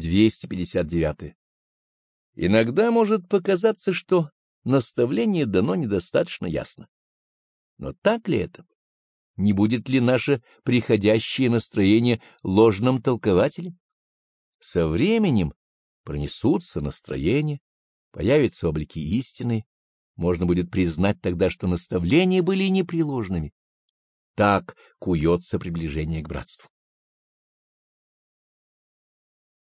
259. Иногда может показаться, что наставление дано недостаточно ясно. Но так ли это? Не будет ли наше приходящее настроение ложным толкователем? Со временем пронесутся настроения, появятся облики истины, можно будет признать тогда, что наставления были непреложными. Так куется приближение к братству.